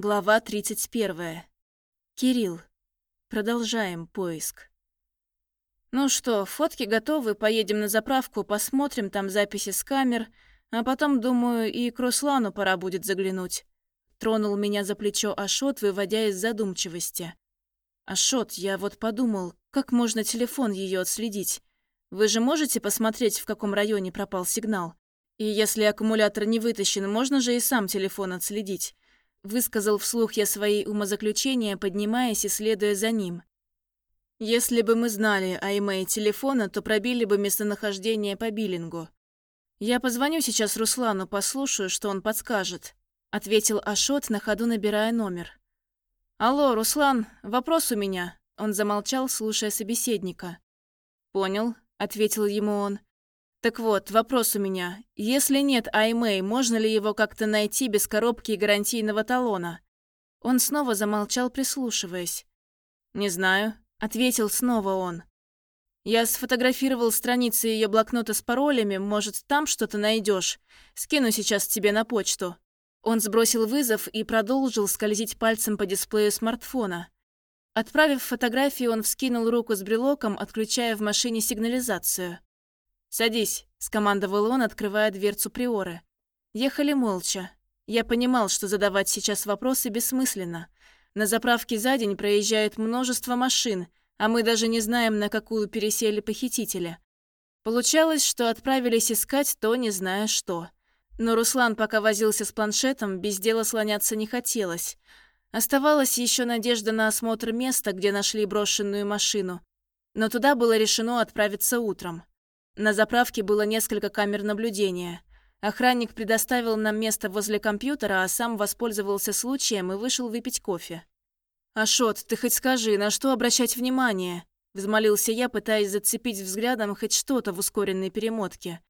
Глава 31. Кирилл. Продолжаем поиск. Ну что, фотки готовы, поедем на заправку, посмотрим там записи с камер, а потом, думаю, и к Руслану пора будет заглянуть. Тронул меня за плечо Ашот, выводя из задумчивости. Ашот, я вот подумал, как можно телефон ее отследить? Вы же можете посмотреть, в каком районе пропал сигнал? И если аккумулятор не вытащен, можно же и сам телефон отследить. Высказал вслух я свои умозаключения, поднимаясь и следуя за ним. Если бы мы знали о имее телефона, то пробили бы местонахождение по биллингу. Я позвоню сейчас Руслану, послушаю, что он подскажет, ответил Ашот, на ходу набирая номер. Алло, Руслан, вопрос у меня. Он замолчал, слушая собеседника. Понял, ответил ему он. Так вот, вопрос у меня. Если нет iMay, можно ли его как-то найти без коробки и гарантийного талона? Он снова замолчал, прислушиваясь. «Не знаю», — ответил снова он. «Я сфотографировал страницы ее блокнота с паролями, может, там что-то найдешь. Скину сейчас тебе на почту». Он сбросил вызов и продолжил скользить пальцем по дисплею смартфона. Отправив фотографии, он вскинул руку с брелоком, отключая в машине сигнализацию. «Садись», — скомандовал он, открывая дверцу Приоры. Ехали молча. Я понимал, что задавать сейчас вопросы бессмысленно. На заправке за день проезжает множество машин, а мы даже не знаем, на какую пересели похитители. Получалось, что отправились искать то, не зная что. Но Руслан пока возился с планшетом, без дела слоняться не хотелось. Оставалась еще надежда на осмотр места, где нашли брошенную машину. Но туда было решено отправиться утром. На заправке было несколько камер наблюдения. Охранник предоставил нам место возле компьютера, а сам воспользовался случаем и вышел выпить кофе. «Ашот, ты хоть скажи, на что обращать внимание?» Взмолился я, пытаясь зацепить взглядом хоть что-то в ускоренной перемотке.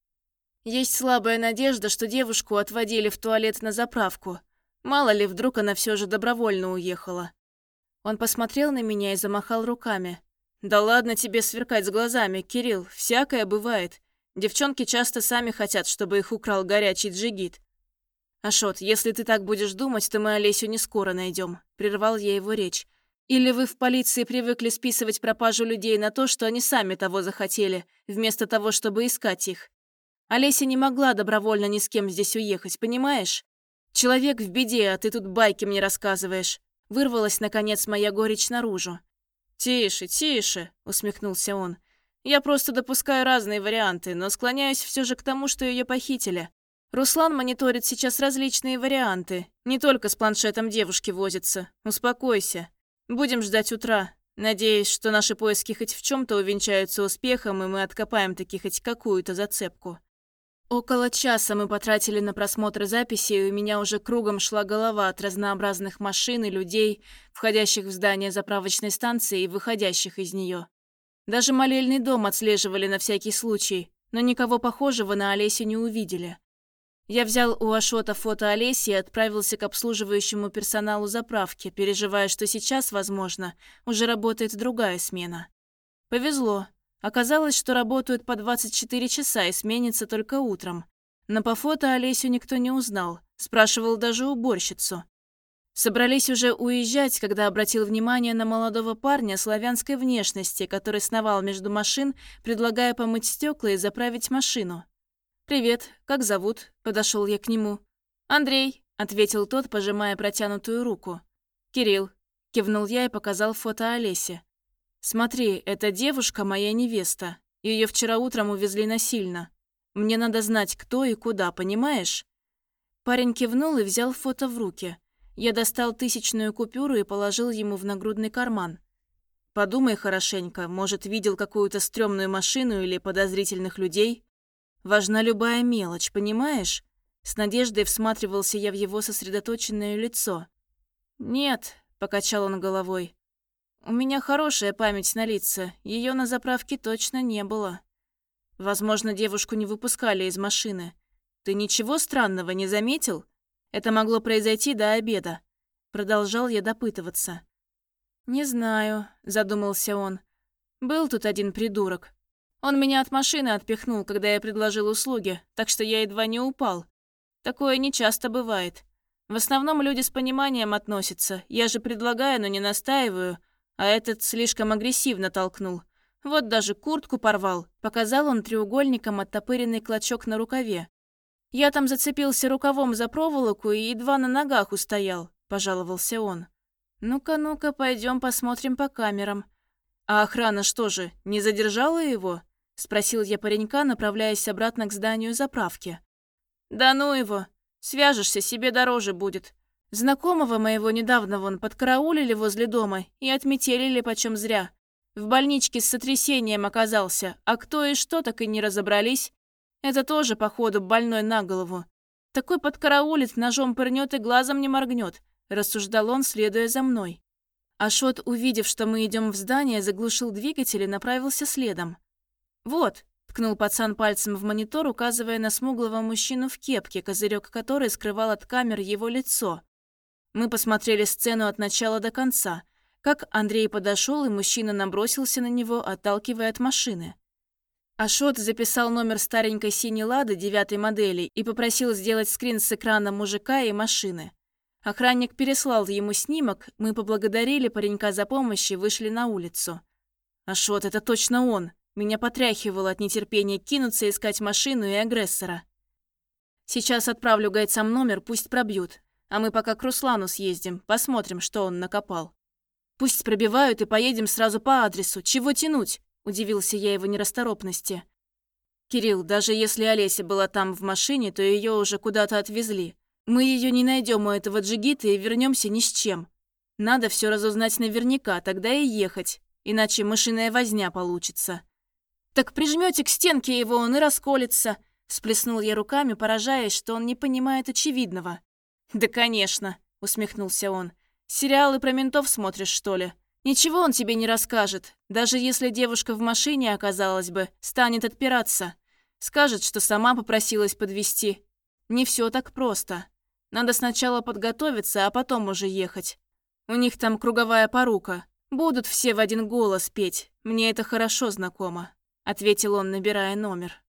Есть слабая надежда, что девушку отводили в туалет на заправку. Мало ли, вдруг она все же добровольно уехала. Он посмотрел на меня и замахал руками. «Да ладно тебе сверкать с глазами, Кирилл, всякое бывает. Девчонки часто сами хотят, чтобы их украл горячий джигит». «Ашот, если ты так будешь думать, то мы Олесю не скоро найдем», — прервал я его речь. «Или вы в полиции привыкли списывать пропажу людей на то, что они сами того захотели, вместо того, чтобы искать их? Олеся не могла добровольно ни с кем здесь уехать, понимаешь? Человек в беде, а ты тут байки мне рассказываешь». Вырвалась, наконец, моя горечь наружу. «Тише, тише», — усмехнулся он. «Я просто допускаю разные варианты, но склоняюсь все же к тому, что ее похитили. Руслан мониторит сейчас различные варианты. Не только с планшетом девушки возится. Успокойся. Будем ждать утра. Надеюсь, что наши поиски хоть в чем то увенчаются успехом, и мы откопаем таки хоть какую-то зацепку». Около часа мы потратили на просмотр записи, и у меня уже кругом шла голова от разнообразных машин и людей, входящих в здание заправочной станции и выходящих из нее. Даже молельный дом отслеживали на всякий случай, но никого похожего на Олесю не увидели. Я взял у Ашота фото Олеси и отправился к обслуживающему персоналу заправки, переживая, что сейчас, возможно, уже работает другая смена. Повезло. Оказалось, что работают по 24 часа и сменится только утром. Но по фото Олесю никто не узнал, спрашивал даже уборщицу. Собрались уже уезжать, когда обратил внимание на молодого парня славянской внешности, который сновал между машин, предлагая помыть стекла и заправить машину. «Привет, как зовут?» – подошел я к нему. «Андрей», – ответил тот, пожимая протянутую руку. «Кирилл», – кивнул я и показал фото Олесе. «Смотри, эта девушка моя невеста. Ее вчера утром увезли насильно. Мне надо знать, кто и куда, понимаешь?» Парень кивнул и взял фото в руки. Я достал тысячную купюру и положил ему в нагрудный карман. «Подумай хорошенько, может, видел какую-то стрёмную машину или подозрительных людей? Важна любая мелочь, понимаешь?» С надеждой всматривался я в его сосредоточенное лицо. «Нет», — покачал он головой, у меня хорошая память на лица, ее на заправке точно не было. Возможно, девушку не выпускали из машины. Ты ничего странного не заметил? Это могло произойти до обеда. Продолжал я допытываться. «Не знаю», — задумался он. «Был тут один придурок. Он меня от машины отпихнул, когда я предложил услуги, так что я едва не упал. Такое нечасто бывает. В основном люди с пониманием относятся. Я же предлагаю, но не настаиваю. А этот слишком агрессивно толкнул. Вот даже куртку порвал. Показал он треугольником оттопыренный клочок на рукаве. Я там зацепился рукавом за проволоку и едва на ногах устоял, пожаловался он. Ну-ка, ну-ка, пойдем посмотрим по камерам. А охрана что же, не задержала его? Спросил я паренька, направляясь обратно к зданию заправки. Да ну его, Свяжешься, себе дороже будет. Знакомого моего недавно вон подкараулили возле дома и отметелили почем зря. В больничке с сотрясением оказался, а кто и что так и не разобрались. Это тоже, походу, больной на голову. Такой подкараулит, ножом пырнет и глазом не моргнет, рассуждал он, следуя за мной. Ашот, увидев, что мы идем в здание, заглушил двигатель и направился следом. «Вот», Ткнул пацан пальцем в монитор, указывая на смуглого мужчину в кепке, козырек которой скрывал от камер его лицо. Мы посмотрели сцену от начала до конца. Как Андрей подошел, и мужчина набросился на него, отталкивая от машины. Ашот записал номер старенькой синей «Лады» девятой модели и попросил сделать скрин с экрана мужика и машины. Охранник переслал ему снимок, мы поблагодарили паренька за помощь и вышли на улицу. «Ашот, это точно он!» Меня потряхивало от нетерпения кинуться искать машину и агрессора. Сейчас отправлю гайцам номер, пусть пробьют. А мы пока к Руслану съездим, посмотрим, что он накопал. Пусть пробивают и поедем сразу по адресу. Чего тянуть? Удивился я его нерасторопности. Кирилл, даже если Олеся была там в машине, то ее уже куда-то отвезли. Мы ее не найдем у этого джигита и вернемся ни с чем. Надо все разузнать наверняка, тогда и ехать, иначе мышиная возня получится. «Так прижмете к стенке его, он и расколется», — всплеснул я руками, поражаясь, что он не понимает очевидного. «Да, конечно», — усмехнулся он. «Сериалы про ментов смотришь, что ли? Ничего он тебе не расскажет. Даже если девушка в машине оказалась бы, станет отпираться. Скажет, что сама попросилась подвести. Не все так просто. Надо сначала подготовиться, а потом уже ехать. У них там круговая порука. Будут все в один голос петь. Мне это хорошо знакомо ответил он, набирая номер.